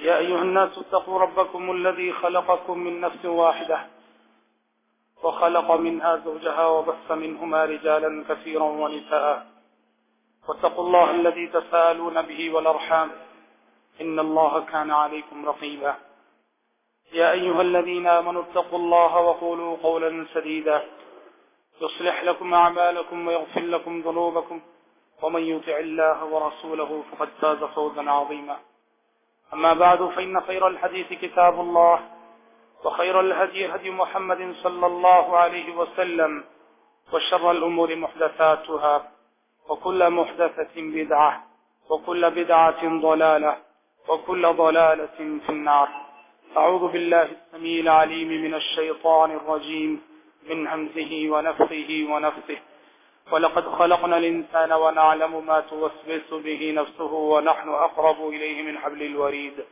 يا أيها الناس اتقوا ربكم الذي خلقكم من نفس واحدة وخلق منها زوجها وبث منهما رجالا كثيرا ونساء. واتقوا الله الذي تساءلون به والأرحام. إن الله كان عليكم رقيبا. يا أيها الذين آمنوا اتقوا الله وقولوا قولا سديدا. يصلح لكم أعمالكم ويغفر لكم ذنوبكم. ومن يطع الله ورسوله فقد فاز فوزا عظيما. أما بعد، فإن خير الحديث كتاب الله، وخير الهدي هدي محمد صلى الله عليه وسلم، وشر الأمور محدثاتها، وكل محدثة بدعة، وكل بدعة ضلالة، وكل ضلالة في النار. أعوذ بالله السميع العليم من الشيطان الرجيم، من همزه ونفخه ونفسه ولقد خلقنا الإنسان ونعلم ما توسوس به نفسه ونحن أقرب إليه من حبل الوريد.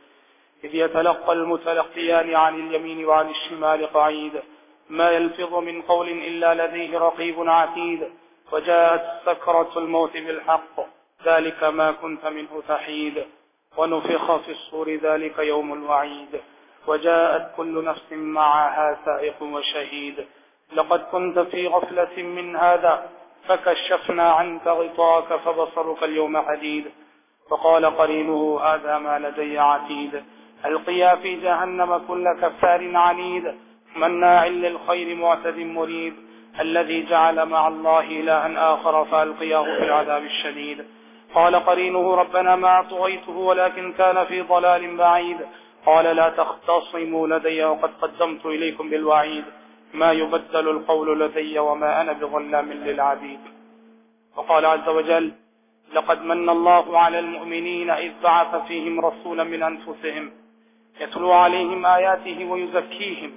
إذ يتلقى المتلقيان عن اليمين وعن الشمال قعيد. ما يلفظ من قول إلا لديه رقيب عتيد. وجاءت سكرة الموت بالحق. ذلك ما كنت منه تحيد. ونفخ في الصور ذلك يوم الوعيد. وجاءت كل نفس معها سائق وشهيد. لقد كنت في غفلة من هذا. فكشفنا عنك غطاك فبصرك اليوم حديد فقال قرينه هذا ما لدي عتيد القيا في جهنم كل كفار عنيد مناع للخير معتد مريد الذي جعل مع الله إلها آخر فألقياه في العذاب الشديد قال قرينه ربنا ما طغيته ولكن كان في ضلال بعيد قال لا تختصموا لدي وقد قدمت إليكم بالوعيد ما يبدل القول لدي وما أنا بظلام للعبيد. وقال عز وجل لقد من الله على المؤمنين إذ بعث فيهم رسولا من أنفسهم يتلو عليهم آياته ويزكيهم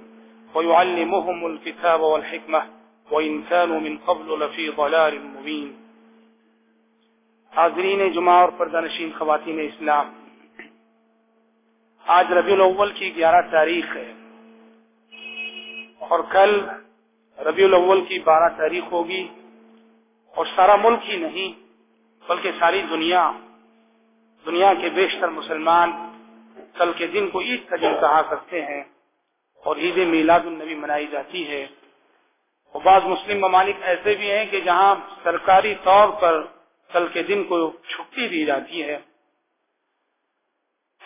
ويعلمهم الكتاب والحكمة وإن كانوا من قبل لفي ضلال مبين. حاضرین جمعہ اور پردہ نشین خواتین اسلام، آج ربیع الاول کی گیارہ تاریخ ہے۔ اور کل ربیع الاول کی بارہ تاریخ ہوگی اور سارا ملک ہی نہیں، بلکہ ساری دنیا دنیا کے بیشتر مسلمان کل کے دن کو عید کا دن کہا کرتے ہیں اور عید میلاد النبی منائی جاتی ہے۔ اور بعض مسلم ممالک ایسے بھی ہیں کہ جہاں سرکاری طور پر کل کے دن کو چھٹی دی جاتی ہے۔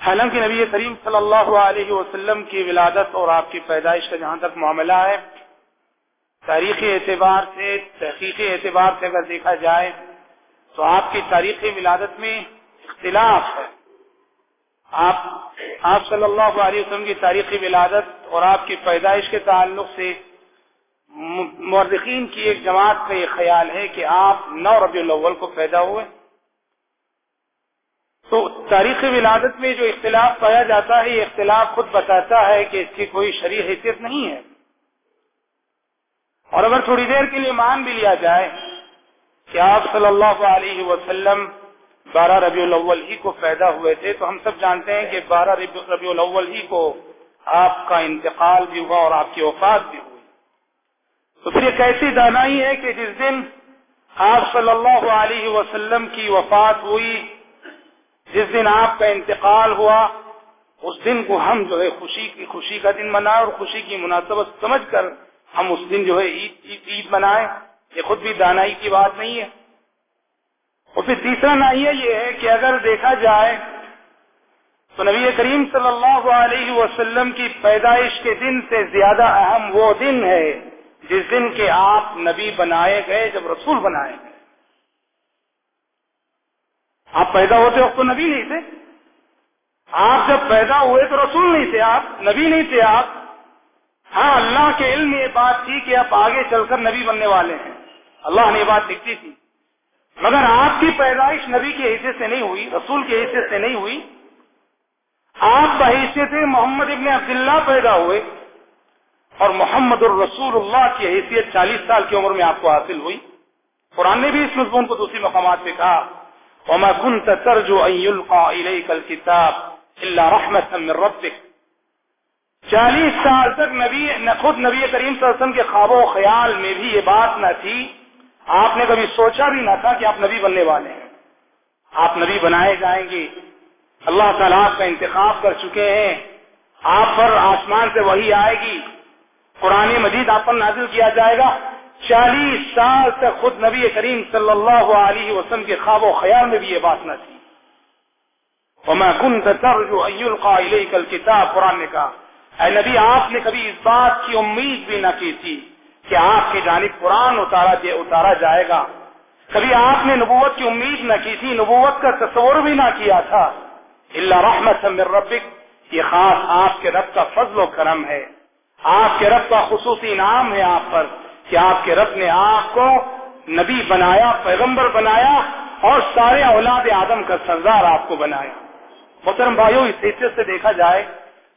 حالانکہ نبی کریم صلی اللہ علیہ وسلم کی ولادت اور آپ کی پیدائش کا جہاں تک معاملہ ہے، تاریخی اعتبار سے، تحقیقی اعتبار سے اگر دیکھا جائے تو آپ کی تاریخی ولادت میں اختلاف ہے۔ آپ آپ صلی اللہ علیہ وسلم کی تاریخی ولادت اور آپ کی پیدائش کے تعلق سے مورخین کی ایک جماعت کا یہ خیال ہے کہ آپ نو ربیع الاول کو پیدا ہوئے۔ تو تاریخ ولادت میں جو اختلاف پایا جاتا ہے، یہ اختلاف خود بتاتا ہے کہ اس کی کوئی شرع حیثیت نہیں ہے۔ اور اگر تھوڑی دیر کے لیے مان بھی لیا جائے کہ آپ صلی اللہ علیہ وسلم بارہ ربیع الاول ہی کو پیدا ہوئے تھے، تو ہم سب جانتے ہیں کہ بارہ ربیع الاول ہی کو آپ کا انتقال بھی ہوا اور آپ کی وفات بھی ہوئی۔ تو پھر یہ کیسی دانائی ہے کہ جس دن آپ صلی اللہ علیہ وسلم کی وفات ہوئی جس دن آپ کا انتقال ہوا، اس دن کو ہم جو ہے خوشی کی خوشی کا دن منائے اور خوشی کی مناسبت سمجھ کر ہم اس دن جو ہے عید عید منائے۔ یہ خود بھی دانائی کی بات نہیں ہے۔ اور پھر تیسرا نائیہ یہ ہے کہ اگر دیکھا جائے تو نبی کریم صلی اللہ علیہ وسلم کی پیدائش کے دن سے زیادہ اہم وہ دن ہے جس دن کے آپ نبی بنائے گئے جب رسول بنائے گئے۔ آپ پیدا ہوتے وقت تو نبی نہیں تھے۔ آپ جب پیدا ہوئے تو رسول نہیں تھے آپ، نبی نہیں تھے آپ۔ ہاں اللہ کے علم یہ بات تھی کہ آپ آگے چل کر نبی بننے والے ہیں۔ اللہ نے یہ بات لکھتی تھی۔ مگر آپ کی پیدائش نبی کی حیثیت سے نہیں ہوئی، رسول کی حیثیت سے نہیں ہوئی۔ آپ آپ بحیثیت محمد ابن عبداللہ پیدا ہوئے۔ اور محمد الرسول اللہ کی حیثیت چالیس سال کی عمر میں آپ کو حاصل ہوئی۔ قرآن نے بھی اس مضمون کو دوسری مقامات پہ کہا۔ وما كنت ترجو ان يلقى اليك الكتاب الا رحمه من ربك۔ چالیس سال تک نبی خود نبی کریم صلی اللہ علیہ وسلم کے خواب و خیال میں بھی یہ بات نہ تھی۔ آپ نے کبھی سوچا بھی نہ تھا کہ آپ نبی بننے والے ہیں۔ آپ نبی بنائے جائیں گے۔ اللہ تعالیٰ آپ کا انتخاب کر چکے ہیں۔ آپ پر آسمان سے وہی آئے گی۔ قرآن مجید آپ پر نازل کیا جائے گا۔ چالیس سال تک خود نبی کریم صلی اللہ علیہ وسلم کے خواب و خیال میں بھی یہ بات نہ تھی۔ وما كنت ترجو ان يلقى اليك الكتاب، قرآن نے کہا، اے نبی، آپ نے کبھی اس بات کی امید بھی نہ کی تھی کہ آپ کی جانب قرآن اتارا اتارا جائے گا۔ کبھی آپ نے نبوت کی امید نہ کی تھی، نبوت کا تصور بھی نہ کیا تھا۔ اللہ رحمت من ربک، یہ خاص آپ کے رب کا فضل و کرم ہے۔ آپ کے رب کا خصوصی نام ہے آپ پر۔ کہ آپ کے رب نے آپ کو نبی بنایا، پیغمبر بنایا اور سارے اولاد آدم کا سردار آپ کو بنایا۔ محترم بھائیوں اس حیثیت سے دیکھا جائے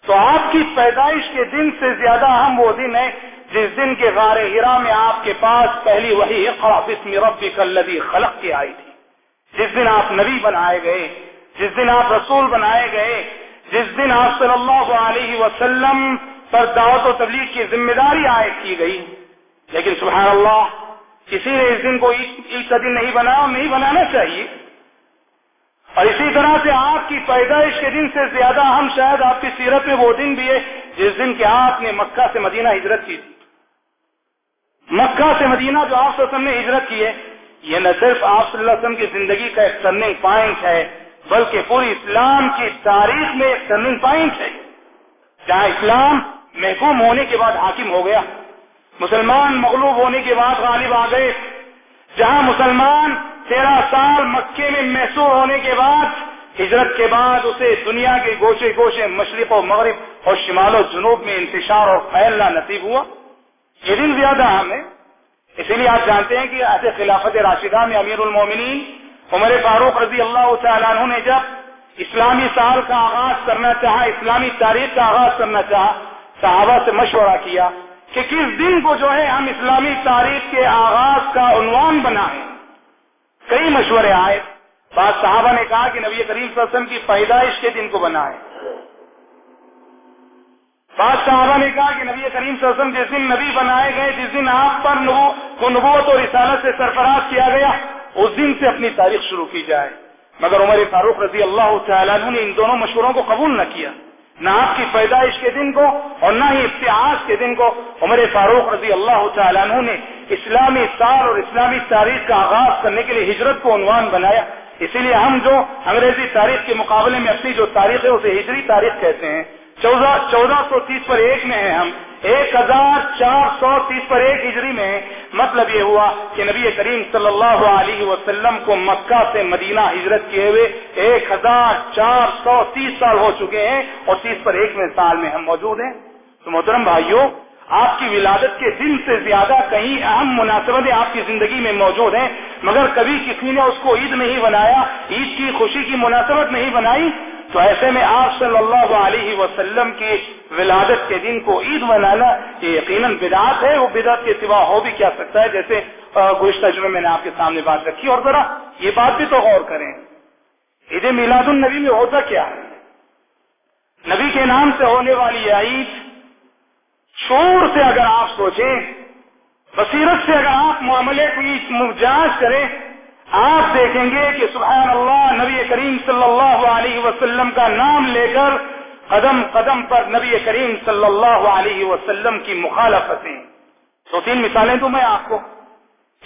تو آپ کی پیدائش کے دن سے زیادہ اہم وہ دن ہے جس دن کے غار ہرا میں آپ کے پاس پہلی وہی بسم ربک الذی خلق کی آئی تھی۔ جس دن آپ نبی بنائے گئے، جس دن آپ رسول بنائے گئے، جس دن آپ صلی اللہ علیہ وسلم پر دعوت و تبلیغ کی ذمہ داری عائد کی گئی۔ لیکن سبحان اللہ، کسی نے اس دن کو عید کا دن نہیں بنایا نہیں بنانا چاہیے۔ اور اسی طرح سے آپ کی پیدائش کے دن سے زیادہ ہم شاید آپ کی سیرت میں وہ دن بھی ہے، جس دن کے آپ نے مکہ سے مدینہ ہجرت کی۔ تھی مکہ سے مدینہ جو آپ صلی اللہ علیہ وسلم نے ہجرت کی ہے، یہ نہ صرف آپ صلی اللہ علیہ وسلم کی زندگی کا ایک ٹرننگ پوائنٹ ہے، بلکہ پوری اسلام کی تاریخ میں ایک ٹرننگ پوائنٹ ہے۔ جہاں اسلام محکوم ہونے کے بعد حاکم ہو گیا۔ مسلمان مغلوب ہونے کے بعد غالب آ گئے۔ جہاں مسلمان تیرہ سال مکے میں محسوس ہونے کے بعد، ہجرت کے بعد اسے دنیا کے گوشے گوشے مشرق و مغرب اور شمال و جنوب میں انتشار اور پھیلنا نصیب ہوا۔ یہ دن زیادہ اہم ہے۔ اسی لیے آپ جانتے ہیں کہ ایسے خلافت راشدہ میں امیر المومنین عمر فاروق رضی اللہ تعالیٰ عنہ نے جب اسلامی سال کا آغاز کرنا چاہا، اسلامی تاریخ کا آغاز کرنا چاہا، صحابہ سے مشورہ کیا۔ کہ کس دن کو جو ہے ہم اسلامی تاریخ کے آغاز کا عنوان بنائیں کئی مشورے آئے۔ بعض صحابہ نے کہا کہ نبی کریم صلی اللہ علیہ وسلم کی پیدائش کے دن کو بنائیں بعض صحابہ نے کہا کہ نبی کریم صلی اللہ علیہ وسلم جس دن نبی بنائے گئے، جس دن آپ پر کو نبوت اور رسالت سے سرفراز کیا گیا، اس دن سے اپنی تاریخ شروع کی جائے۔ مگر عمر فاروق رضی اللہ تعالیٰ نے ان دونوں مشوروں کو قبول نہ کیا۔ نہ آپ کی پیدائش کے دن کو اور نہ ہی ابتحاس کے دن کو عمر فاروق رضی اللہ تعالیٰ عنہ نے اسلامی سال اور اسلامی تاریخ کا آغاز کرنے کے لیے ہجرت کو عنوان بنایا۔ اسی لیے ہم جو انگریزی تاریخ کے مقابلے میں اپنی جو تاریخ ہے، اسے ہجری تاریخ کہتے ہیں۔ چودہ چودہ سو تیس پر ایک میں ہیں ہم۔ ایک ہزار چار سو تیس پر ایک ہجری میں مطلب یہ ہوا کہ نبی کریم صلی اللہ علیہ وسلم کو مکہ سے مدینہ ہجرت کیے ہوئے ایک ہزار چار سو تیس سال ہو چکے ہیں اور تیس پر ایک میں سال میں ہم موجود ہیں۔ تو محترم بھائیوں، آپ کی ولادت کے دن سے زیادہ کہیں اہم مناسبتیں آپ کی زندگی میں موجود ہیں، مگر کبھی کسی نے اس کو عید نہیں بنایا، عید کی خوشی کی مناسبت نہیں بنائی تو ایسے میں آپ صلی اللہ علیہ وسلم کی ولادت کے دن کو عید منانا یہ یقیناً بدعت ہے، وہ بدعت کے سوا ہو بھی کیا سکتا ہے؟ جیسے گزشتہ جمعے میں نے آپ کے سامنے بات رکھی اور ذرا یہ بات بھی تو غور کریں۔ عید میلاد النبی میں ہوتا کیا؟ ہے نبی کے نام سے ہونے والی عید شور سے اگر آپ سوچیں، بصیرت سے اگر آپ معاملے کی جانچ کریں آپ دیکھیں گے کہ سبحان اللہ، نبی کریم صلی اللہ علیہ وسلم کا نام لے کر قدم قدم پر نبی کریم صلی اللہ علیہ وسلم کی مخالفتیں۔ دو تین مثالیں تو میں آپ کو۔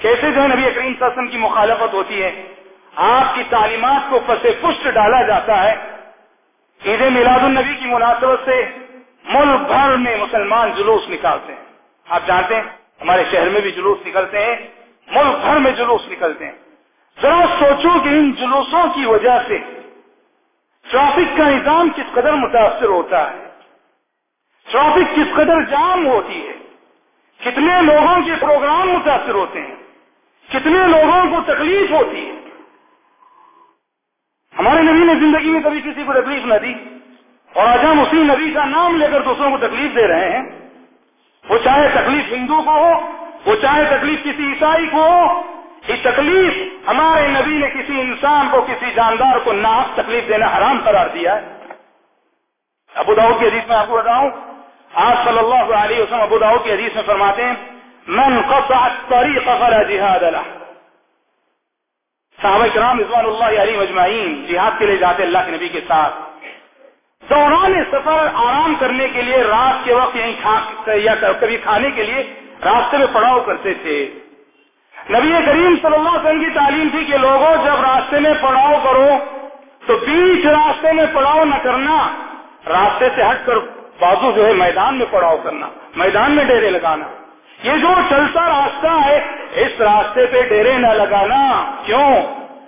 کیسے جو ہے نبی کریم صلی اللہ علیہ وسلم کی مخالفت ہوتی ہے؟ آپ کی تعلیمات کو پس پشت ڈالا جاتا ہے۔ عید میلاد النبی کی مناسبت سے ملک بھر میں مسلمان جلوس نکالتے ہیں۔ آپ جانتے ہیں، ہمارے شہر میں بھی جلوس نکلتے ہیں، ملک بھر میں جلوس نکلتے ہیں۔ ذرا سوچو کہ ان جلوسوں کی وجہ سے ٹرافک کا نظام کس قدر متاثر ہوتا ہے۔ ٹرافک کس قدر جام ہوتی ہے۔ کتنے لوگوں کے پروگرام متاثر ہوتے ہیں۔ کتنے لوگوں کو تکلیف ہوتی ہے۔ ہمارے نبی نے زندگی میں کبھی کسی کو تکلیف نہ دی۔ اور آج ہم اسی نبی کا نام لے کر دوسروں کو تکلیف دے رہے ہیں۔ وہ چاہے تکلیف ہندو کو ہو، وہ چاہے تکلیف کسی عیسائی کو ہو یہ تکلیف ہمارے نبی نے کسی انسان کو، کسی جاندار کو نہ تکلیف دینا حرام قرار دیا ہے۔ ابو داؤ کی حدیث میں آپ کو بتاؤں آج صلی اللہ علیہ وسلم ابو داؤ کی حدیث میں فرماتے ہیں، من قطع الطريق فلا جهاد له. صحابہ کرام رضوان اللہ علیہ مجمعین جہاد کے لیے جاتے اللہ کے نبی کے ساتھ۔ دوران سفر آرام کرنے کے لیے، رات کے وقت یہیں کھا، یا کبھی کھانے کے لیے راستے میں پڑاؤ کرتے تھے۔ نبی کریم صلی اللہ علیہ وسلم کی تعلیم تھی کہ لوگوں، جب راستے میں پڑاؤ کرو تو بیچ راستے میں پڑاؤ نہ کرنا، راستے سے ہٹ کر بازو جو ہے میدان میں پڑاؤ کرنا، میدان میں ڈیرے لگانا۔ یہ جو چلتا راستہ ہے، اس راستے پہ ڈیرے نہ لگانا۔ کیوں؟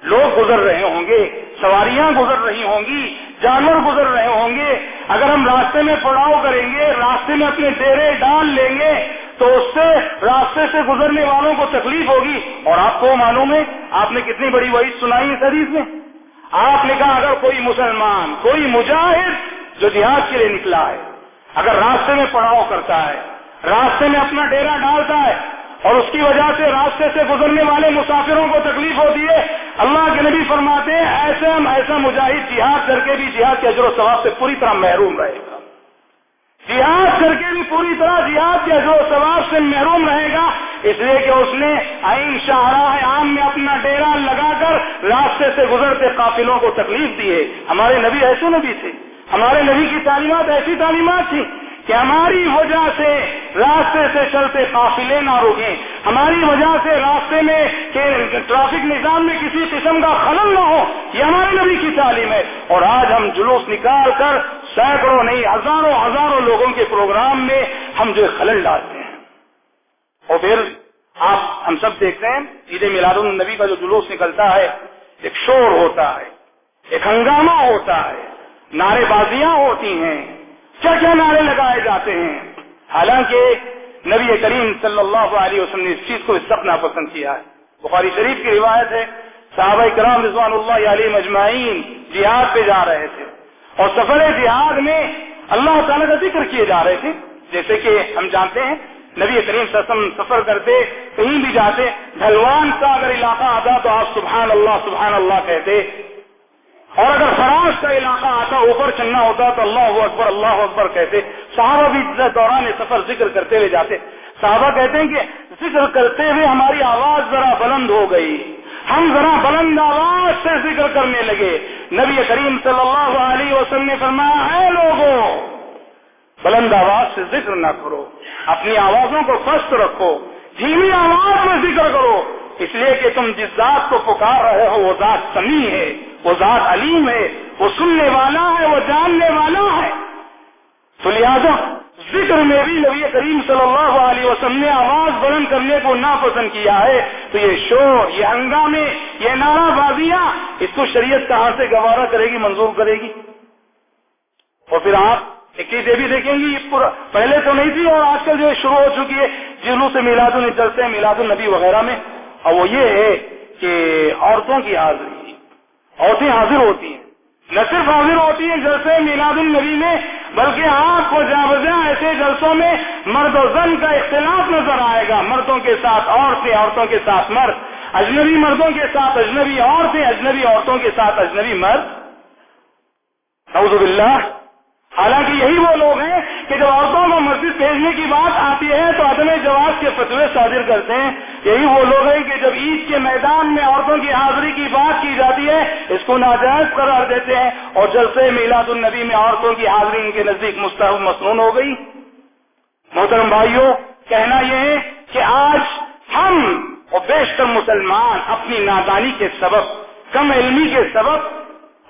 لوگ گزر رہے ہوں گے، سواریاں گزر رہی ہوں گی جانور گزر رہے ہوں گے۔ اگر ہم راستے میں پڑاؤ کریں گے، راستے میں اپنے ڈیرے ڈال لیں گے، تو اس سے راستے سے گزرنے والوں کو تکلیف ہوگی۔ اور آپ کو معلوم ہے، آپ نے کتنی بڑی وعید سنائی اس حدیث میں۔ آپ نے کہا، اگر کوئی مسلمان، کوئی مجاہد جو جہاد کے لیے نکلا ہے، اگر راستے میں پڑاؤ کرتا ہے، راستے میں اپنا ڈیرا ڈالتا ہے اور اس کی وجہ سے راستے سے گزرنے والے مسافروں کو تکلیف ہوتی ہے۔ اللہ کے نبی فرماتے ہیں ایسے ہم ایسا مجاہد جہاد کر کے بھی جہاد کے اجر و ثواب سے پوری طرح محروم رہے گا۔ جہاد کر کے بھی پوری طرح جہاد کے اجر و ثواب سے محروم رہے گا۔ اس لیے کہ اس نے عین شاہراہ عام میں اپنا ڈیرا لگا کر راستے سے گزرتے قافلوں کو تکلیف دی ہے۔ ہمارے نبی ایسے نبی تھے۔ ہمارے نبی کی تعلیمات ایسی تعلیمات تھی کہ ہماری وجہ سے راستے سے چلتے قافلے نہ روکیں ہماری وجہ سے راستے میں ٹریفک نظام میں کسی قسم کا خلل نہ ہو، یہ ہمارے نبی کی تعلیم ہے۔ اور آج ہم جلوس نکال کر سینکڑوں نہیں، ہزاروں ہزاروں لوگوں کے پروگرام میں ہم جو خلل ڈالتے ہیں۔ اور پھر آپ، ہم سب دیکھتے ہیں عید میلاد النبی کا جو جلوس نکلتا ہے، ایک شور ہوتا ہے، ایک ہنگامہ ہوتا ہے، نعرے بازیاں ہوتی ہیں۔ کیا کیا نعرے لگائے جاتے ہیں۔ حالانکہ نبی کریم صلی اللہ علیہ وسلم نے اس چیز کو سخت ناپسند کیا ہے۔ بخاری شریف کی روایت ہے، صحابہ کرام رضوان اللہ علیہ مجمعین جہاد پہ جا رہے تھے اور سفر جہاد میں اللہ تعالیٰ کا ذکر کیے جا رہے تھے۔ جیسے کہ ہم جانتے ہیں، نبی کریم صلی اللہ علیہ وسلم سفر کرتے، کہیں بھی جاتے ڈھلوان کا اگر علاقہ آتا تو آپ سبحان اللہ سبحان اللہ کہتے۔ اور اگر فراز کا علاقہ آتا، اوپر چلنا ہوتا تو اللہ اکبر اللہ اکبر کہتے۔ صحابہ بھی دوران سفر ذکر کرتے ہوئے جاتے۔ صحابہ کہتے ہیں کہ ذکر کرتے ہوئے ہماری آواز ذرا بلند ہو گئی۔ ہم ذرا بلند آواز سے ذکر کرنے لگے۔ نبی کریم صلی اللہ علیہ وسلم نے فرمایا ہے لوگوں بلند آواز سے ذکر نہ کرو۔ اپنی آوازوں کو فست رکھو۔ دھیمی آواز میں ذکر کرو۔ اس لیے کہ تم جس ذات کو پکار رہے ہو، وہ ذات سمی ہے۔ وہ ذات علیم ہے، وہ سننے والا ہے، وہ جاننے والا ہے۔ تو لہٰذا ذکر میں بھی نبی کریم صلی اللہ علیہ وسلم نے آواز بلند کرنے کو ناپسند کیا ہے۔ تو یہ شور، یہ ہنگامے، یہ نعرہ بازیاں اس کو شریعت کہاں سے گوارا کرے گی، منظور کرے گی۔ اور پھر آپ ایک چیز یہ بھی دیکھیں گی پہلے تو نہیں تھی اور آج کل جو شروع ہو چکی ہے، جنہوں سے میلاد النبی چلتے ہیں، میلاد النبی وغیرہ میں۔ اور وہ یہ ہے کہ عورتوں کی حاضری۔ عورتیں حاضر ہوتی ہیں۔ نہ صرف حاضر ہوتی ہیں جلسے میلاد النبی میں، بلکہ آپ کو جا بجا ایسے جلسوں میں مرد و زن کا اختلاف نظر آئے گا۔ مردوں کے ساتھ عورتیں، عورتوں کے ساتھ مرد۔ اجنبی مردوں کے ساتھ اجنبی عورتیں، اجنبی عورتوں کے ساتھ اجنبی مرد۔ نعوذ باللہ۔ حالانکہ یہی وہ لوگ ہیں کہ جب عورتوں کو مسجد بھیجنے کی بات آتی ہے تو عدم جواز کے فتوے صادر کرتے ہیں۔ یہی وہ لوگ ہیں کہ جب عید کے میدان میں عورتوں کی حاضری کی بات کی جاتی ہے، اس کو ناجائز قرار دیتے ہیں اور جلسے میلاد النبی میں عورتوں کی حاضری ان کے نزدیک مستحب مصنون ہو گئی۔ محترم بھائیوں، کہنا یہ ہے کہ آج ہم اور بیشتر مسلمان اپنی نادانی کے سبب، کم علمی کے سبب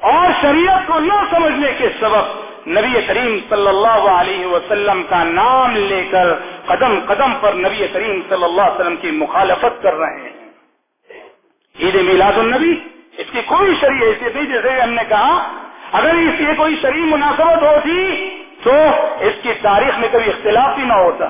اور شریعت کو نہ سمجھنے کے سبب نبی کریم صلی اللہ علیہ وسلم کا نام لے کر قدم قدم پر نبی کریم صلی اللہ علیہ وسلم کی مخالفت کر رہے ہیں۔ عید میلاد النبی، اس کی کوئی شریع حیثیت نہیں، جیسے ہم نے کہا، اگر اس کی کوئی شریع مناسبت ہوتی تو اس کی تاریخ میں کبھی اختلاف ہی نہ ہوتا۔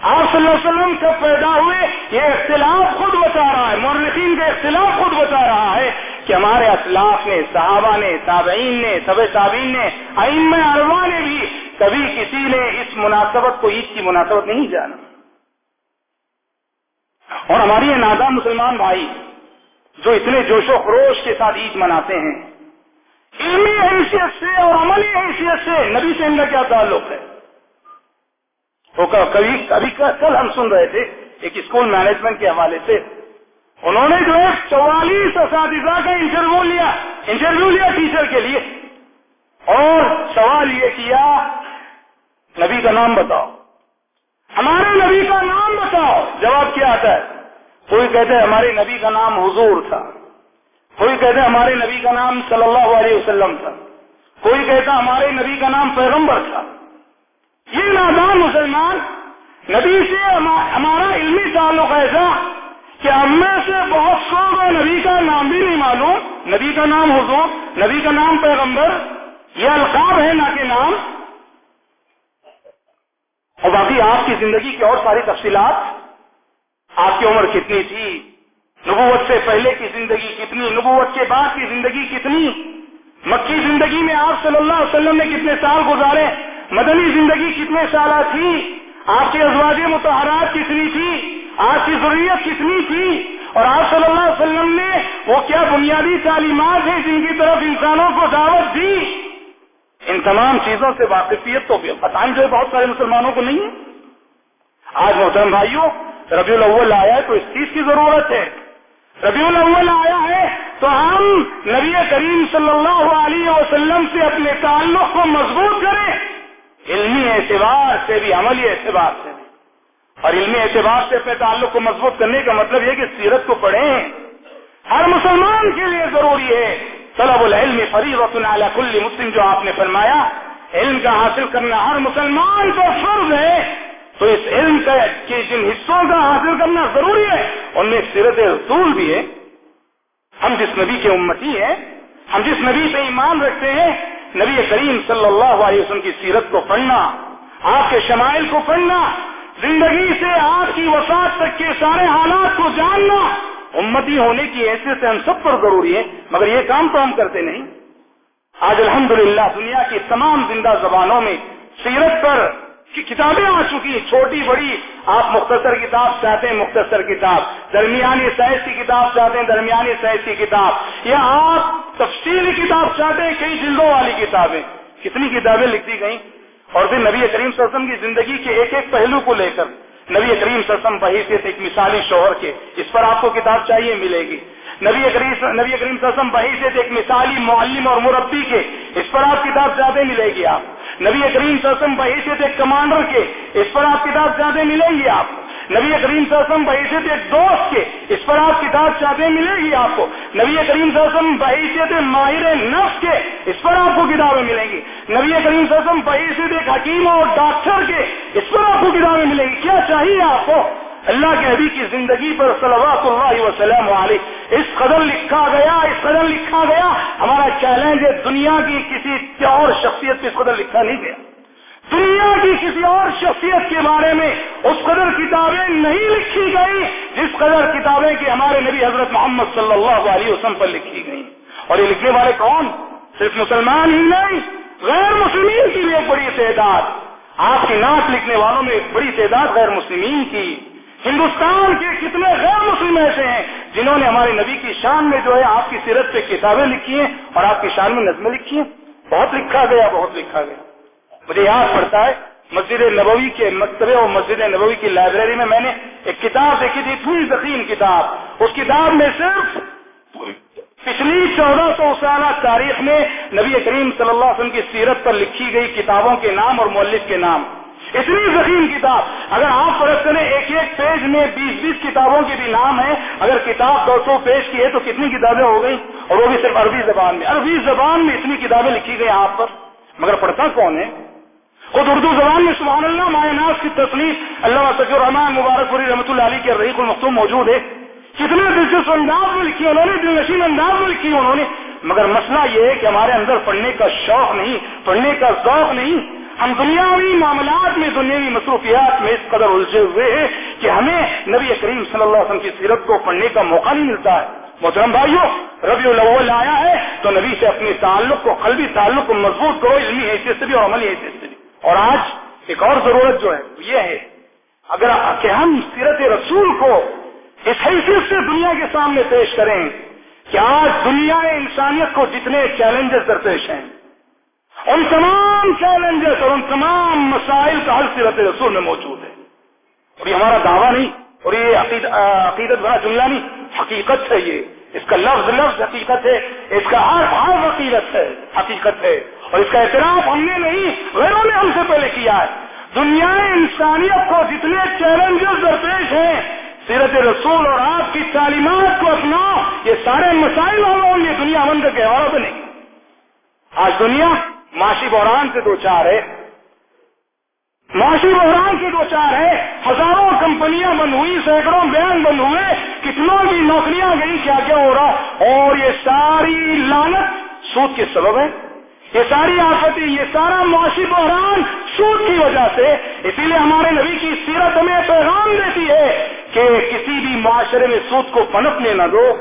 آپ صلی اللہ علیہ وسلم کب پیدا ہوئے، یہ اختلاف خود بتا رہا ہے، مورخین کا اختلاف خود بتا رہا ہے۔ کہ ہمارے اسلاف نے، صحابہ نے، تابعین نے، طب تابعین نے ائم اروا نے بھی کبھی کسی نے اس مناسبت کو، عید کی مناسبت نہیں جانا۔ اور ہماری یہ نادا مسلمان بھائی جو اتنے جوش و خروش کے ساتھ عید مناتے ہیں، علمی حیثیت سے اور عملی حیثیت سے نبی سے ان کا کیا تعلق ہے؟ وہ کبھی کبھی کل ہم سن رہے تھے ایک اسکول مینجمنٹ کے حوالے سے انہوں نے جو ہے چوالیس اساتذہ کا انٹرویو لیا انٹرویو لیا ٹیچر کے لیے۔ اور سوال یہ کیا، نبی کا نام بتاؤ۔ ہمارے نبی کا نام بتاؤ۔ جواب کیا آتا ہے؟ کوئی کہتے ہمارے نبی کا نام حضور تھا۔ کوئی کہتے ہمارے نبی کا نام صلی اللہ علیہ وسلم تھا۔ کوئی کہتا ہمارے نبی کا نام پیغمبر تھا۔ یہ نادان مسلمان، نبی سے ہمارا علمی تعلق ایسا کہ ہم میں سے بہت سو کو نبی کا نام بھی نہیں معلوم۔ نبی کا نام حضور، نبی کا نام پیغمبر، یہ القاب ہے نہ کہ نام۔ اور باقی آپ کی زندگی کی اور ساری تفصیلات، آپ کی عمر کتنی تھی، نبوت سے پہلے کی زندگی کتنی، نبوت کے بعد کی زندگی کتنی، مکی زندگی میں آپ صلی اللہ علیہ وسلم نے کتنے سال گزارے، مدنی زندگی کتنے سال تھی، آپ کی ازواج متحرات کتنی تھی آپ کی ضروریت کتنی تھی؟ اور آپ صلی اللہ علیہ وسلم نے وہ کیا بنیادی تعلیمات ہیں جن کی طرف انسانوں کو دعوت دی؟ ان تمام چیزوں سے واقفیت تو پتہ جو ہے بہت سارے مسلمانوں کو نہیں؟ ہے آج محترم بھائیوں، ربیع الاول آیا ہے تو اس چیز کی ضرورت ہے۔ ربیع الاول آیا ہے تو ہم نبی کریم صلی اللہ علیہ وسلم سے اپنے تعلق کو مضبوط کریں۔ علمی اعتبار سے بھی، عملی اعتبار سے۔ اور علمی اعتبار سے اپنے تعلق کو مضبوط کرنے کا مطلب یہ کہ سیرت کو پڑھیں۔ ہر مسلمان کے لیے ضروری ہے۔ طلب العلم فریضۃ علی کل مسلم جو آپ نے فرمایا، علم کا حاصل کرنا ہر مسلمان کو فرض ہے۔ تو اس علم کا کے جن حصوں کا حاصل کرنا ضروری ہے، ان میں سیرت رسول بھی ہے۔ ہم جس نبی کے امتی ہیں، ہم جس نبی پہ ایمان رکھتے ہیں، نبی کریم صلی اللہ علیہ وسلم کی سیرت کو پڑھنا، آپ کے شمائل کو پڑھنا زندگی سے آپ کی وسعت تک کے سارے حالات کو جاننا امتی ہونے کی حیثیت سے ہم سب پر ضروری ہے، مگر یہ کام تو ہم کرتے نہیں۔ آج الحمدللہ دنیا کی تمام زندہ زبانوں میں سیرت پر کتابیں آ چکی چھوٹی بڑی۔ آپ مختصر کتاب چاہتے ہیں، مختصر کتاب۔ درمیانی سائز کی کتاب چاہتے ہیں درمیانی سائز کی کتاب۔ یا آپ تفصیلی کتاب چاہتے ہیں، کئی جلدوں والی کتابیں۔ کتنی کتابیں لکھ دی گئی اور پھر نبی کریم وسلم کی زندگی کے ایک ایک پہلو کو لے کر نبی کریم وسلم بحیثیت ایک مثالی شوہر کے، اس پر آپ کو کتاب چاہیے، ملے گی۔ نبی کریم نبی کریم وسلم بحیثیت ایک مثالی معلم اور مربی کے، اس پر آپ کتاب زیادہ ملے گی آپ۔ نبی کریم وسلم بحیثیت ایک کمانڈر کے، اس پر آپ کتاب زیادہ ملیں گی آپ۔ کو نبی کریم وسلم بحیثیت ایک دوست کے اس پر آپ کتاب چاہتے ملے گی آپ کو۔ نبی کریم وسلم بحیثیت ماہر نفس کے اس پر آپ کو کتابیں ملیں گی۔ نبی کریم وسلم بحیثیت ایک حکیم اور ڈاکٹر کے اس پر آپ کو کتابیں ملیں گی۔ کیا چاہیے آپ کو؟ اللہ کے حبیب کی زندگی پر صلوات اللہ وسلم علیہ۔ اس قدر لکھا گیا، اس قدر لکھا گیا، ہمارا چیلنج ہے دنیا کی کسی اور شخصیت پہ اس قدر لکھا نہیں گیا۔ دنیا کی کسی اور شخصیت کے بارے میں اس قدر کتابیں نہیں لکھی گئی جس قدر کتابیں کی ہمارے نبی حضرت محمد صلی اللہ علیہ وسلم پر لکھی گئی اور یہ لکھنے والے کون؟ صرف مسلمان ہی نہیں، غیر مسلمین کی بھی ایک بڑی تعداد۔ آپ کی نعت لکھنے والوں میں ایک بڑی تعداد غیر مسلمین کی۔ ہندوستان کے کتنے غیر مسلم ایسے ہیں جنہوں نے ہمارے نبی کی شان میں جو ہے آپ کی سیرت پہ کتابیں لکھی ہیں اور آپ کی شان میں نظمیں لکھی ہیں۔ بہت لکھا گیا، بہت لکھا گیا۔ مجھے یاد پڑتا ہے، مسجد نبوی کے مکتبے اور مسجد نبوی کی لائبریری میں میں نے ایک کتاب دیکھی تھی اتنی ذخیم کتاب۔ اس کتاب میں صرف پچھلی چودہ سو سالہ تاریخ میں نبی کریم صلی اللہ علیہ وسلم کی سیرت پر لکھی گئی کتابوں کے نام اور مولف کے نام۔ اتنی ذخیم کتاب۔ اگر آپ فرض کریں، ایک ایک پیج میں بیس بیس کتابوں کے بھی نام ہے اگر کتاب دو سو پیج کی ہے تو کتنی کتابیں ہو گئی اور وہ بھی صرف عربی زبان میں۔ عربی زبان میں اتنی کتابیں لکھی گئی آپ پر۔ مگر پڑھتا کون ہے؟ خود اردو زبان میں سبحان اللہ مایہ کی تصنیف اللہ سکی الرحمان مبارک پوری رحمۃ اللہ علی کے رحیق المختوم موجود ہے۔ کتنے دلچسپ انداز میں لکھی انہوں نے دل نشین انداز میں لکھی انہوں نے۔ مگر مسئلہ یہ ہے کہ ہمارے اندر پڑھنے کا شوق نہیں، پڑھنے کا ذوق نہیں۔ ہم دنیاوی معاملات میں، دنیاوی مصروفیات میں اس قدر الجھے ہوئے ہیں کہ ہمیں نبی کریم صلی اللہ علیہ وسلم کی سیرت کو پڑھنے کا موقع نہیں ملتا ہے۔ محترم بھائیوں ربیع الاول آیا ہے تو نبی سے اپنے تعلق کو، قلبی تعلق کو مضبوط کرو، علمی حیثیت سے بھی اور عملی حیثیت سے۔ بھی اور آج ایک اور ضرورت جو ہے وہ یہ ہے، اگر کہ ہم سیرت رسول کو اس حیثیت سے دنیا کے سامنے پیش کریں کہ آج دنیا انسانیت کو جتنے چیلنجز درپیش ہیں، ان تمام چیلنجز اور ان تمام مسائل کا حل سیرت رسول میں موجود ہے۔ اور یہ ہمارا دعویٰ نہیں، اور یہ عقیدت بڑا جملہ نہیں، حقیقت ہے یہ۔ اس کا لفظ لفظ حقیقت ہے، اس کا ہر ہر حقیقت ہے حقیقت ہے۔ اور اس کا اعتراف ہم نے نہیں، غیروں نے ہم سے پہلے کیا ہے۔ دنیا انسانیت کو جتنے چیلنجز درپیش ہیں، سیرت رسول اور آپ کی تعلیمات کو اپناؤ، یہ سارے مسائل والوں یہ دنیا امن کا گہوارہ بنے آج دنیا معاشی بحران سے دو چار ہے معاشی بحران کی دو چار ہے ہزاروں کمپنیاں بند ہوئی سینکڑوں بینک بند ہوئے، کتنوں کی نوکریاں گئی کیا کیا ہو رہا؟ اور یہ ساری لانت سود کے سبب ہے۔ یہ ساری آفتی یہ سارا معاشی بحران سود کی وجہ سے، اسی لیے ہمارے نبی کی سیرت ہمیں پیغام دیتی ہے کہ کسی بھی معاشرے میں سود کو پنپنے نہ دو۔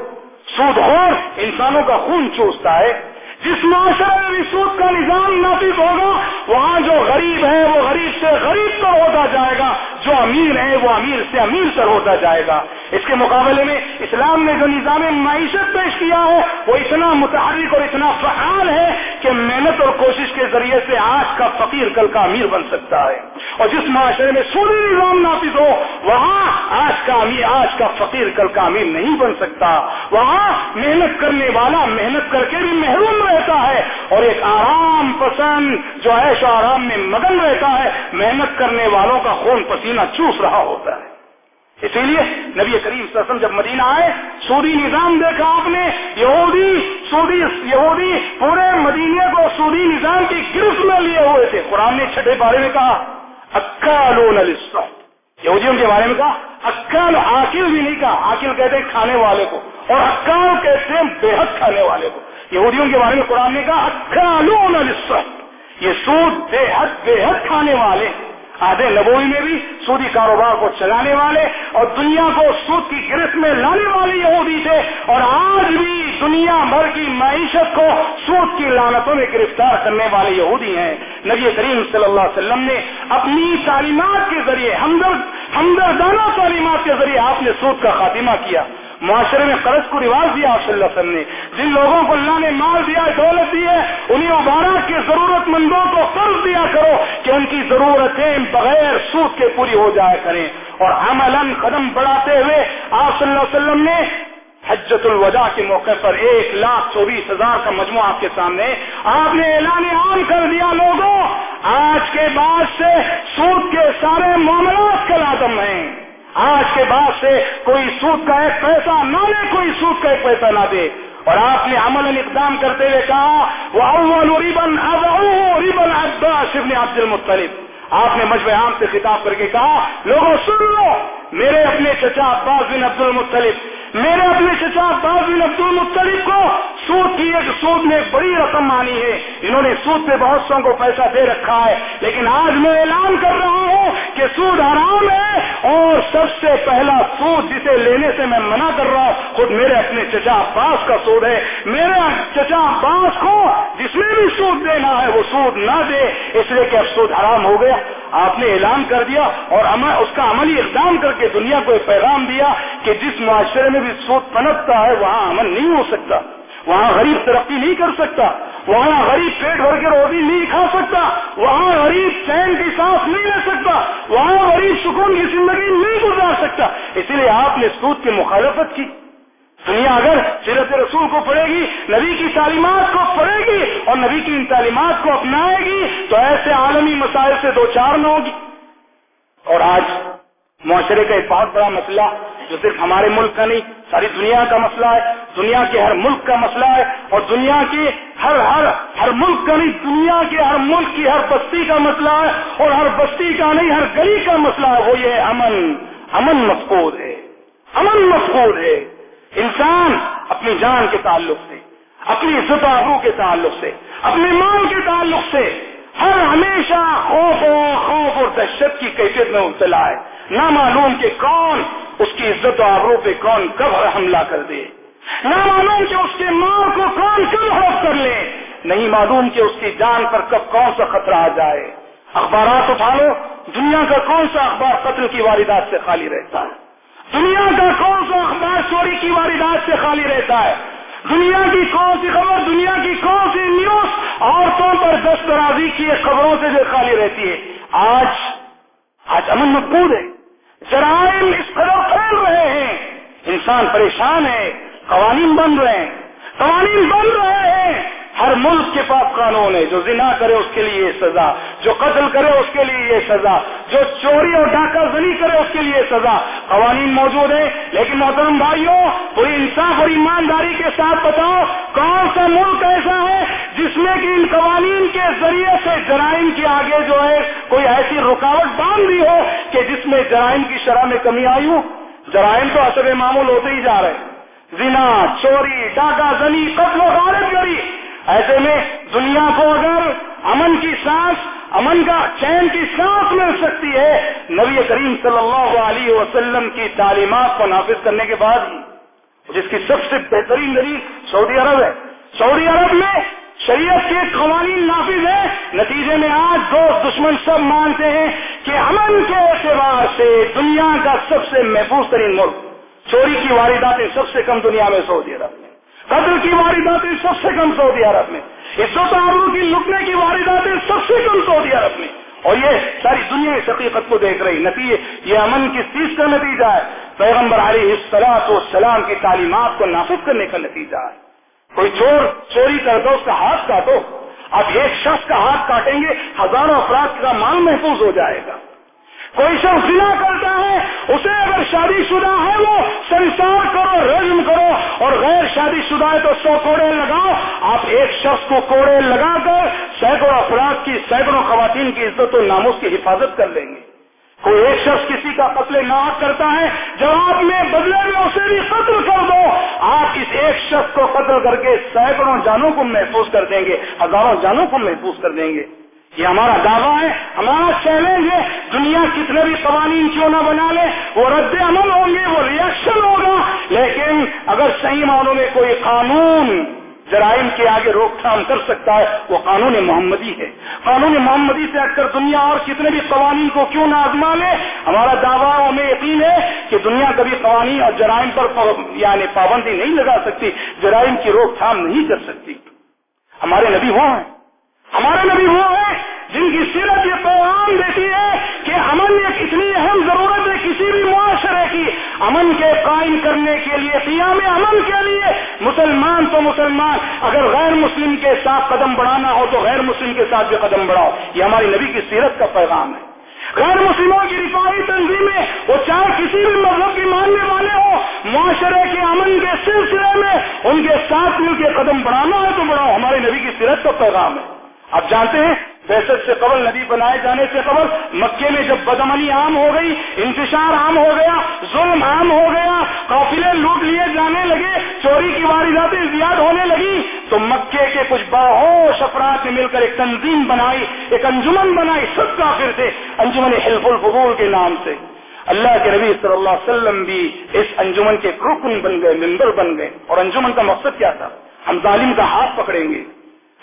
سود خور انسانوں کا خون چوستا ہے۔ جس معاشرے میں بھی سود کا نظام نافذ ہوگا، وہاں جو غریب ہے، وہ غریب سے غریب تر ہوتا جائے گا، جو امیر ہے، وہ امیر سے امیر تر ہوتا جائے گا۔ اس کے مقابلے میں اسلام نے جو نظام معیشت پیش کیا ہے، وہ اتنا متحرک اور اتنا فعال ہے کہ محنت اور کوشش ذریعے سے آج کا فقیر کل کا امیر بن سکتا ہے۔ اور جس معاشرے میں سودی نظام نافذ ہو، وہاں آج کا امیر، آج کا فقیر کل کا امیر نہیں بن سکتا۔ وہاں محنت کرنے والا محنت کر کے بھی محروم رہتا ہے۔ اور ایک آرام پسند جو عیش و آرام میں مگن رہتا ہے، محنت کرنے والوں کا خون پسینہ چوس رہا ہوتا ہے۔ اسی لیے نبی کریم صلی اللہ علیہ وسلم جب مدینہ آئے سودی نظام دیکھا آپ نے، یہودی سودی یہودی پورے مدینے کو سودی نظام کی گرفت میں لیے ہوئے تھے۔ قرآن نے چھٹے بارے میں کہا، اکالون یہودیوں کے بارے میں کہا، اکال عاقل بھی نہیں کہا۔ عاقل کہتے ہیں کھانے والے کو، اور اکال کہتے ہیں بے حد کھانے والے کو۔ یہودیوں کے بارے میں قرآن نے کہا، اکالون یہ سود بے حد بے حد کھانے والے آدھے نبوئی میں بھی سودی کاروبار کو چلانے والے اور دنیا کو سود کی گرفت میں لانے والے یہودی تھے اور آج بھی دنیا بھر کی معیشت کو سود کی لانتوں میں گرفتار کرنے والے یہودی ہیں۔ نبی کریم صلی اللہ علیہ وسلم نے اپنی تعلیمات کے ذریعے، ہمدرد ہمدردانہ تعلیمات کے ذریعے آپ نے سود کا خاتمہ کیا۔ معاشرے میں قرض کو رواج دیا آپ صلی اللہ علیہ وسلم نے۔ جن لوگوں کو اللہ نے مال دیا، دولت دی ہے، انہیں ابارہ کے ضرورت مندوں کو قرض دیا کرو کہ ان کی ضرورتیں بغیر سود کے پوری ہو جایا کریں۔ اور عملاً قدم بڑھاتے ہوئے آپ صلی اللہ علیہ وسلم نے حجت الوجہ کے موقع پر ایک لاکھ چوبیس ہزار کا مجموعہ آپ کے سامنے آپ نے اعلان عام کر دیا، لوگوں، آج کے بعد سے سود کے سارے معاملات کا لازم ہیں۔ آج کے بعد سے کوئی سود کا ایک پیسہ نہ لے، کوئی سود کا ایک پیسہ نہ دے۔ اور آپ نے عمل اقدام کرتے ہوئے کہا وہ اول ریبن ریبن عباس ابن عبد المطلب۔ آپ نے مجمع عام سے خطاب کر کے کہا، لوگوں، سن لو، میرے اپنے چچا عباس بن عبد المطلب میرے اپنے چچا عباس بن عبد المطلب کو سود کی ایک سود نے بڑی رقم مانی ہے۔ انہوں نے سود پہ بہت سو کو پیسہ دے رکھا ہے۔ لیکن آج میں اعلان کر رہا ہوں کہ سود حرام ہے اور سب سے پہلا سود جسے لینے سے میں منع کر رہا ہوں، خود میرے اپنے چچا عباس کا سود ہے۔ میرے چچا عباس کو جس میں بھی سود دینا ہے، وہ سود نہ دے۔ اس لیے کہ اب سود حرام ہو گیا۔ آپ نے اعلان کر دیا اور اس کا عملی اقدام کر کے دنیا کو ایک پیغام دیا کہ جس معاشرے میں بھی سود پنپتا ہے، وہاں عمل نہیں ہو سکتا۔ وہاں غریب ترقی نہیں کر سکتا۔ وہاں غریب پیٹ بھر کے روٹی نہیں کھا سکتا۔ وہاں غریب چین کی سانس نہیں لے سکتا۔ وہاں غریب سکون کی زندگی نہیں گزار سکتا۔ اسی لیے آپ نے سود کی مخالفت کی۔ دنیا اگر سیرت رسول کو پڑھے گی، نبی کی تعلیمات کو پڑھے گی اور نبی کی ان تعلیمات کو اپنائے گی، تو ایسے عالمی مسائل سے دو چار نہ ہوگی۔ اور آج معاشرے کا ایک بہت بڑا مسئلہ جو صرف ہمارے ملک کا نہیں، ساری دنیا کا مسئلہ ہے۔ دنیا کے ہر ملک کا مسئلہ ہے اور دنیا کی ہر ہر ہر ملک کا نہیں، دنیا کے ہر ملک کی ہر بستی کا مسئلہ ہے۔ اور ہر بستی کا نہیں، ہر گلی کا مسئلہ ہے۔ وہ یہ امن امن مفقود ہے۔ امن مفقود ہے۔ انسان اپنی جان کے تعلق سے، اپنی عزت آبرو کے تعلق سے اپنے مال کے تعلق سے ہر ہمیشہ خوف و خوف اور دہشت کی کیفیت میں مبتلا ہے۔ نہ معلوم کہ کون اس کی عزت و آبرو پہ کون کب حملہ کر دے۔ نہ معلوم کہ اس کے ماں کو کون کب ہڑپ کر لے۔ نہیں معلوم کہ اس کی جان پر کب کون سا خطرہ آ جائے۔ اخبارات اٹھا لو، دنیا کا کون سا اخبار قتل کی واردات سے خالی رہتا ہے۔ دنیا کا کون سا اخبار چوری کی واردات سے خالی رہتا ہے؟ دنیا کی کون سی خبر، دنیا کی کون سی نیوز عورتوں پر دسترازی کی خبروں سے جو خالی رہتی ہے؟ آج آج امن مقبول ہے۔ جرائم اس قدر پھیل رہے ہیں۔ انسان پریشان ہے، قوانین بن رہے ہیں۔ قوانین بن رہے ہیں۔ ہر ملک کے پاس قانون ہے۔ جو زنا کرے اس کے لیے یہ سزا، جو قتل کرے اس کے لیے یہ سزا۔ جو چوری اور ڈاکہ زنی کرے اس کے لیے سزا۔ قوانین موجود ہیں، لیکن محترم بھائیوں، پوری انصاف اور ایمانداری کے ساتھ بتاؤ، کون سا ملک ایسا ہے جس میں کہ ان قوانین کے ذریعے سے جرائم کے آگے جو ہے کوئی ایسی رکاوٹ باندھ دی ہو کہ جس میں جرائم کی شرح میں کمی آئی ہو؟ جرائم تو اصل معمول ہوتے ہی جا رہے ہیں۔ زنا، چوری، ڈاکہ زنی، قتل و غارت کری ایسے میں دنیا کو اگر امن کی سانس امن کا چین کی سانس مل سکتی ہے۔ نبی کریم صلی اللہ علیہ وسلم کی تعلیمات کو نافذ کرنے کے بعد ہی، جس کی سب سے بہترین دلیل سعودی عرب ہے۔ سعودی عرب میں شریعت کے قوانین نافذ ہے نتیجے میں آج دوست دشمن سب مانتے ہیں کہ امن کے اعتبار سے دنیا کا سب سے محفوظ ترین ملک، چوری کی وارداتیں سب سے کم دنیا میں سعودی عرب میں، قتل کی وارداتیں سب سے کم سعودی عرب میں۔ عزت آبرو کی لٹنے کی وارداتیں سب سے کم سعودی عرب میں اور یہ ساری دنیا اس حقیقت کو دیکھ رہی، نتیجے، یہ امن کس چیز کا نتیجہ ہے؟ پیغمبر علی اصطلاح و سلام کی تعلیمات کو نافذ کرنے کا نتیجہ ہے۔ کوئی چور، چوری کر دو، اس کا ہاتھ کاٹو۔ اب ایک شخص کا ہاتھ کاٹیں گے، ہزاروں افراد کا مال محفوظ ہو جائے گا۔ کوئی شخص زنا کرتا ہے، اسے اگر شادی شدہ ہے وہ سنسار کرو، رجم کرو اور غیر شادی شدہ ہے تو سو کوڑے لگاؤ۔ آپ ایک شخص کو کوڑے لگا کر سینکڑوں افراد کی، سینکڑوں خواتین کی عزت و ناموس کی حفاظت کر لیں گے۔ کوئی ایک شخص کسی کا قتل ناحق کرتا ہے، جواب میں بدلے میں اسے بھی قتل کر دو۔ آپ اس ایک شخص کو قتل کر کے سینکڑوں جانوں کو محفوظ کر دیں گے، ہزاروں جانوں کو محفوظ کر دیں گے۔ یہ ہمارا دعویٰ ہے ہمارا چیلنج ہے دنیا کتنے بھی قوانین کیوں نہ بنا لے، وہ رد عمل ہوں گے، وہ ریئیکشن ہوگا۔ لیکن اگر صحیح معنوں میں کوئی قانون جرائم کے آگے روک تھام کر سکتا ہے، وہ قانون محمدی ہے۔ قانون محمدی سے اکثر دنیا اور کتنے بھی قوانین کو کیوں نہ آزما لے، ہمارا دعویٰ ہمیں یقین ہے کہ دنیا کبھی قوانین اور جرائم پر یعنی پابندی نہیں لگا سکتی، جرائم کی روک تھام نہیں کر سکتی۔ ہمارے نبی وہ ہیں ہمارے نبی وہ ہیں جن کی سیرت یہ پیغام دیتی ہے کہ امن ایک اتنی اہم ضرورت ہے کسی بھی معاشرے کی۔ امن کے قائم کرنے کے لیے، قیام امن کے لیے۔ مسلمان تو مسلمان، اگر غیر مسلم کے ساتھ قدم بڑھانا ہو تو غیر مسلم کے ساتھ بھی قدم بڑھاؤ۔ یہ ہماری نبی کی سیرت کا پیغام ہے۔ غیر مسلموں کی رفاہی تنظیمیں، وہ چاہے کسی بھی مذہب کے ماننے والے ہوں، معاشرے کے امن کے سلسلے میں ان کے ساتھ مل کے قدم بڑھانا ہے تو بڑھاؤ۔ ہمارے نبی کی سیرت کا پیغام ہے۔ آپ جانتے ہیں بحثت سے قبل نبی بنائے جانے سے قبل مکے میں جب بدمنی عام ہو گئی، انتشار عام ہو گیا، ظلم عام ہو گیا، قافلے لوٹ لیے جانے لگے، چوری کی وارداتیں زیاد ہونے لگی، تو مکے کے کچھ باہوش افراد نے مل کر ایک تنظیم بنائی، ایک انجمن بنائی، سب کافر تھے، انجمن حلف الفضول کے نام سے۔ اللہ کے نبی صلی اللہ علیہ وسلم بھی اس انجمن کے رکن بن گئے، ممبر بن گئے۔ اور انجمن کا مقصد کیا تھا؟ ہم ظالم کا ہاتھ پکڑیں گے۔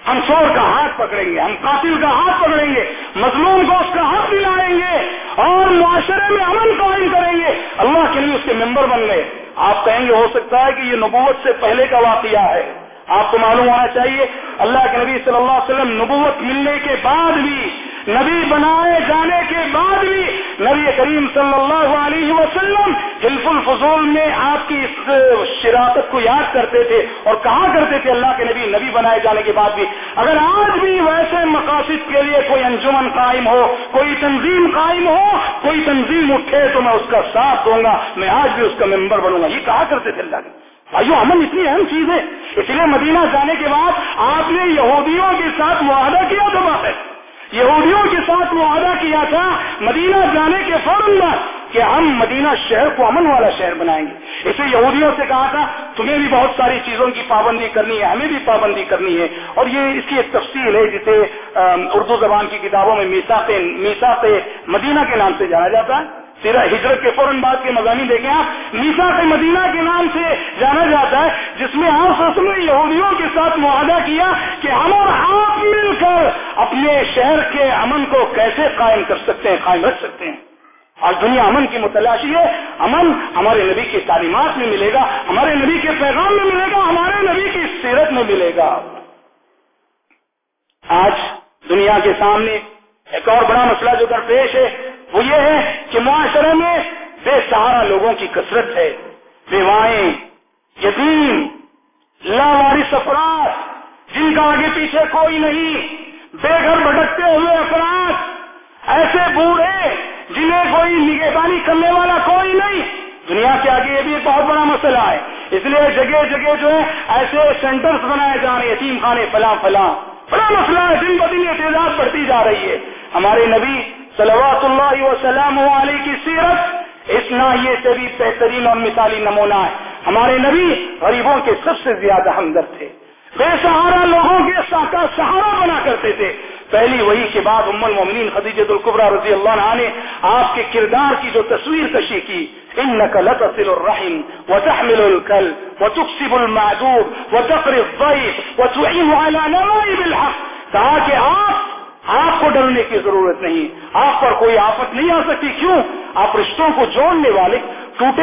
ہم چور کا ہاتھ پکڑیں گے، ہم قاتل کا ہاتھ پکڑیں گے، مظلوم کو اس کا ہاتھ دلائیں گے اور معاشرے میں امن قائم کریں گے۔ اللہ کے لیے اس کے ممبر بن گئے۔ آپ کہیں گے، ہو سکتا ہے کہ یہ نبوت سے پہلے کا واقعہ ہے۔ آپ کو معلوم ہونا چاہیے، اللہ کے نبی صلی اللہ علیہ وسلم نبوت ملنے کے بعد بھی نبی بنائے جانے کے بعد بھی نبی کریم صلی اللہ علیہ وسلم حلف الفضول میں آپ کی اس شراکت کو یاد کرتے تھے اور کہا کرتے تھے اللہ کے نبی نبی بنائے جانے کے بعد بھی۔ اگر آج بھی ویسے مقاصد کے لیے کوئی انجمن قائم ہو، کوئی تنظیم قائم ہو، کوئی تنظیم اٹھے تو میں اس کا ساتھ دوں گا، میں آج بھی اس کا ممبر بنوں گا۔ یہ کہا کرتے تھے اللہ کے بھائیو امن اتنی اہم چیز ہے۔ اس لیے مدینہ جانے کے بعد آپ نے یہودیوں کے ساتھ معاہدہ کیا تو بات ہے یہودیوں کے ساتھ معاہدہ کیا تھا مدینہ جانے کے فوراً بعد کہ ہم مدینہ شہر کو امن والا شہر بنائیں گے۔ اسے یہودیوں سے کہا تھا، تمہیں بھی بہت ساری چیزوں کی پابندی کرنی ہے، ہمیں بھی پابندی کرنی ہے۔ اور یہ اس کی ایک تفصیل ہے، جسے اردو زبان کی کتابوں میں میسا میسا مدینہ کے نام سے جانا جاتا ہے۔ تیرا ہجرت کے فوراً بعد کے مضامین دیکھیں آپ میسا سے مدینہ کے نام سے جانا جاتا ہے، جس میں آپ نے یہودیوں کے ساتھ معاہدہ کیا کہ ہم اور آپ مل کر اپنے شہر کے امن کو کیسے قائم کر سکتے ہیں، قائم رکھ سکتے ہیں۔ آج دنیا امن کی متلاشی ہے۔ امن ہمارے نبی کی تعلیمات میں ملے گا، ہمارے نبی کے پیغام میں ملے گا، ہمارے نبی کی سیرت میں ملے گا۔ آج دنیا کے سامنے ایک اور بڑا مسئلہ جو درپیش ہے، وہ یہ ہے کہ معاشرے میں بے سہارا لوگوں کی کثرت ہے۔ بیوائیں، یتیم، لاوارث افراد جن کا آگے پیچھے کوئی نہیں، بے گھر بھٹکتے ہوئے افراد، ایسے بوڑھے جنہیں کوئی نگہبانی کرنے والا کوئی نہیں۔ دنیا کے آگے یہ بھی ایک بہت بڑا مسئلہ ہے۔ اس لیے جگہ جگہ جو ہے، ایسے سینٹرز بنائے جا رہے ہیں، یتیم خانے، فلاں فلاں۔ بڑا مسئلہ ہے، دن بدن اعتراض بڑھتی جا رہی ہے۔ ہمارے نبی صلوات اللہ وسلم علیہ کی سیرت اس ناحیے سے بھی بہترین اور مثالی نمونہ ہے۔ ہمارے نبی غریبوں کے سب سے زیادہ ہمدرد تھے۔ بے سہارا لوگوں کے کا سہارا بنا کرتے تھے۔ پہلی وہی کے بعد ام المومنین خدیجت القبرہ رضی اللہ عنہ نے آپ کے کردار کی جو تصویر کشی کی انك لتصل الرحم وتحمل الكل وتكسب المعدوم وتقري الضيف وتعين على نوائب الحق۔ کہا کہ آپ آپ کو ڈرنے کی ضرورت نہیں، آپ پر کوئی آفت نہیں آ سکتی۔ کیوں؟ آپ رشتوں کو جوڑنے والے، ٹوٹے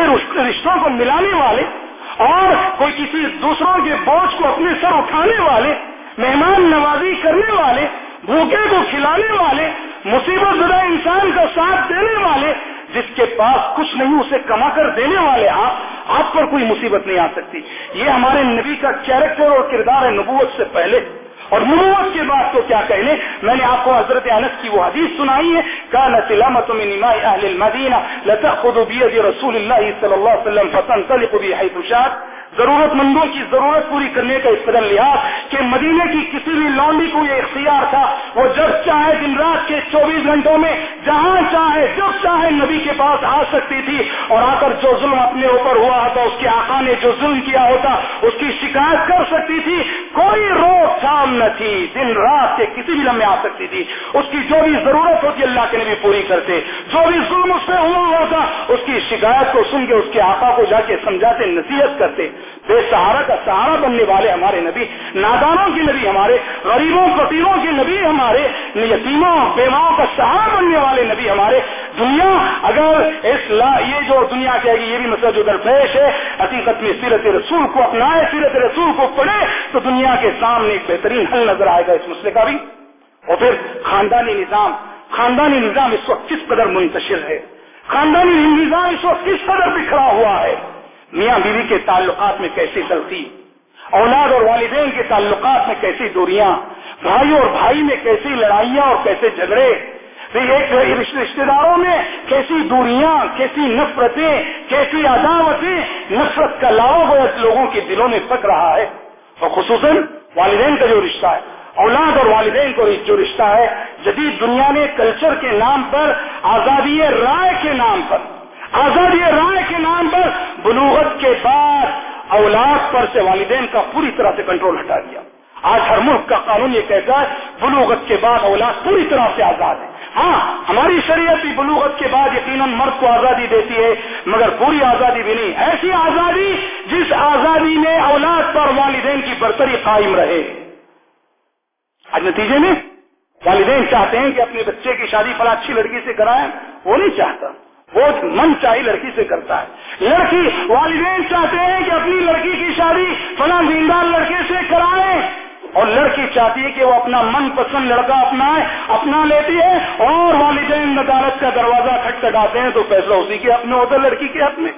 رشتوں کو ملانے والے اور کوئی کسی دوسروں کے بوجھ کو اپنے سر اٹھانے والے، مہمان نوازی کرنے والے، بھوکے کو کھلانے والے، مصیبت زدہ انسان کا ساتھ دینے والے، جس کے پاس کچھ نہیں اسے کما کر دینے والے آپ آپ پر کوئی مصیبت نہیں آ سکتی۔ یہ ہمارے نبی کا کیریکٹر اور کردار ہے نبوت سے پہلے۔ اور نبوت کے بعد تو کیا کہنے میں نے آپ کو حضرت انس کی وہ حدیث سنائی ہے کا نسلامت من نماء اهل المدینہ لتاخذ بيد رسول الله صلی اللہ علیہ وسلم فتنطلق به حيث شاء ضرورت مندوں کی ضرورت پوری کرنے کا اس قدر لحاظ کہ مدینے کی کسی بھی لانڈی کو یہ اختیار تھا، وہ جب چاہے دن رات کے چوبیس گھنٹوں میں، جہاں چاہے، جب چاہے نبی کے پاس آ سکتی تھی اور آ کر جو ظلم اپنے اوپر ہوا ہوتا، اس کے آقا نے جو ظلم کیا ہوتا، اس کی شکایت کر سکتی تھی، کوئی روک تھام نہ تھی، دن رات کے کسی بھی لمحے آ سکتی تھی۔ اس کی جو بھی ضرورت ہوتی، اللہ کے نبی پوری کرتے۔ جو بھی ظلم اس پہ ہوا ہوتا، اس کی شکایت کو سن کے اس کے آقا کو جا کے سمجھاتے، نصیحت کرتے۔ بے سہارا کا سہارا بننے والے ہمارے نبی، نادانوں کی نبی ہمارے، غریبوں، فقیروں کے نبی ہمارے، یتیموں بیواؤں کا سہارا بننے والے نبی ہمارے۔ دنیا، اگر اس لا، یہ جو دنیا کہے گی، یہ بھی مسئلہ جو درپیش ہے، حقیقت میں سیرت رسول کو اپنائے، سیرت رسول کو پڑھے، تو دنیا کے سامنے ایک بہترین حل نظر آئے گا اس مسئلے کا بھی۔ اور پھر خاندانی نظام خاندانی نظام اس وقت کس قدر منتشر ہے؟ خاندانی نظام اس وقت کس قدر بکھرا ہوا ہے؟ میاں بیوی کے تعلقات میں کیسی تلخی، اولاد اور والدین کے تعلقات میں کیسی دوریاں، بھائی اور بھائی میں کیسی لڑائیاں اور کیسے جھگڑے ایک رشتے داروں میں کیسی دوریاں، کیسی نفرتیں، کیسی عداوتیں، نفرت کا لاؤ بہت لوگوں کے دلوں میں پک رہا ہے۔ اور خصوصاً والدین کا جو رشتہ ہے، اولاد اور والدین کو جو رشتہ ہے، جدید دنیا نے کلچر کے نام پر، آزادی رائے کے نام پر۔ آزادی رائے کے نام پر بلوغت کے بعد اولاد پر سے والدین کا پوری طرح سے کنٹرول ہٹا دیا۔ آج ہر ملک کا قانون یہ کہتا ہے، بلوغت کے بعد اولاد پوری طرح سے آزاد ہے۔ ہاں ہماری شریعت بھی بلوغت کے بعد یقیناً مرد کو آزادی دیتی ہے، مگر پوری آزادی بھی نہیں۔ ایسی آزادی جس آزادی میں اولاد پر والدین کی برتری قائم رہے۔ آج نتیجے میں والدین چاہتے ہیں کہ اپنے بچے کی شادی فلاں اچھی لڑکی سے کرائیں، وہ نہیں چاہتا۔ وہ من چاہی لڑکی سے کرتا ہے۔ لڑکی والدین چاہتے ہیں کہ اپنی لڑکی کی شادی فلاں دیندار لڑکے سے کرائے۔ اور لڑکی چاہتی ہے کہ وہ اپنا من پسند لڑکا اپنا اپنا لیتی ہے۔ اور والدین عدالت کا دروازہ کھٹکھٹاتے ہیں تو فیصلہ اسی کے اپنے ہوتا ہے، لڑکی کے حق میں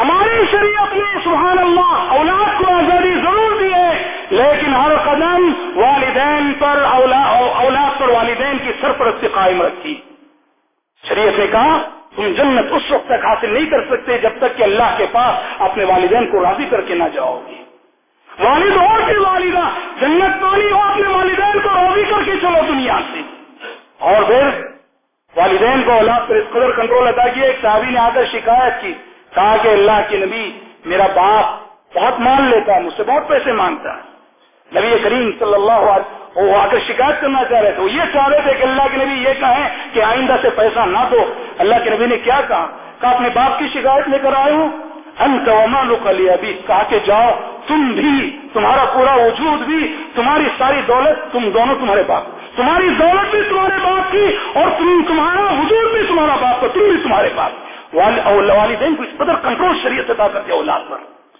ہماری شریعت نے سبحان اللہ اولاد کو آزادی ضرور دی ہے، لیکن ہر قدم والدین پر اولاد پر والدین کی سرپرستی قائم رکھی۔ شریعت نے کہا تم جنت اس وقت تک حاصل نہیں کر سکتے جب تک کہ اللہ کے پاس اپنے والدین کو راضی کر کے نہ جاؤ گے والد اور کی والدہ، جنت تو نہیں ہو اپنے والدین کو راضی کر کے چلو دنیا سے۔ اور پھر والدین کو اولاد پر اس قدر کنٹرول ادا کیا ایک صحابی نے آ کر شکایت کی، کہا کہ اللہ کے نبی میرا باپ بہت مان لیتا ہے، مجھ سے بہت پیسے مانگتا ہے۔ نبی کریم صلی اللہ علیہ وہ آ کر شکایت کرنا چاہ رہے تھے۔ وہ یہ چاہ رہے تھے کہ اللہ کے نبی یہ کہیں کہ آئندہ سے پیسہ نہ دو۔ اللہ کے نبی نے کیا کہا؟ کہا، اپنے باپ کی شکایت لے کر آئے ہوں انت ومال علی ابھی کہا کہ جاؤ، تم بھی، تمہارا پورا وجود بھی، تمہاری ساری دولت تم دونوں تمہارے باپ تمہاری دولت بھی تمہارے باپ کی اور تم تمہارا وجود بھی تمہارا باپ کا تم بھی تمہارے باپ۔ والدین کو اس قدر کنٹرول شریعت ادا کرتے اولاد پر۔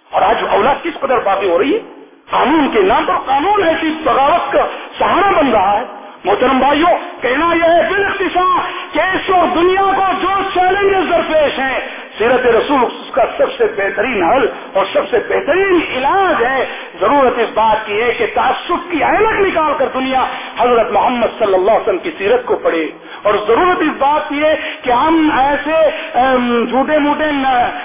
اور آج اولاد کس قدر باقی ہو رہی ہے؟ قانون کے نام پر قانون ایسی بغاوت کا سہارا بن رہا ہے۔ محترم بھائیوں کہنا یہ ہے بال اختصار کہ اس وقت دنیا کو جو چیلنجز درپیش ہیں سیرت رسول اس کا سب سے بہترین حل اور سب سے بہترین علاج ہے۔ ضرورت اس بات کی ہے کہ تعصب کی اہلت نکال کر دنیا حضرت محمد صلی اللہ علیہ وسلم کی سیرت کو پڑھے۔ اور ضرورت اس بات کی ہے کہ ہم ایسے جھوٹے موٹے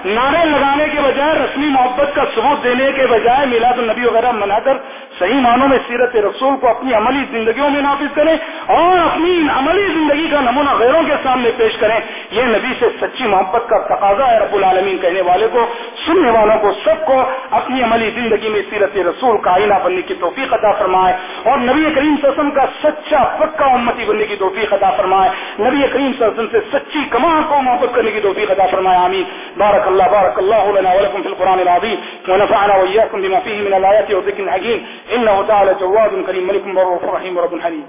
نعرے لگانے کے بجائے رسمی محبت کا ثبوت دینے کے بجائے میلاد النبی وغیرہ منا کر صحیح معنوں میں سیرت رسول کو اپنی عملی زندگیوں میں نافذ کریں اور اپنی عملی زندگی کا نمونہ غیروں کے سامنے پیش کریں۔ یہ نبی سے سچی محبت کا تقاضا ہے رب العالمین کہنے والے کو، سننے والوں کو، سب کو اپنی عملی زندگی میں سیرت رسول کا آئینہ بننے کی توفیق عطا فرمائے۔ اور نبی کریم وسلم کا سچا پکا امتی بننے کی توفیق عطا فرمائے۔ نبی کریم وسلم سے سچی کما کو محبت کرنے کی توفیق عطا فرمائے۔ آمین۔ بارک اللہ بارک اللہ لنا ولکم فی القرآن العظیم۔ ونفعنا وإياكم بما فيه من الآيات والذكر الحكيم إنه تعالى جواد كريم ملك مرور رحيم رب حليم.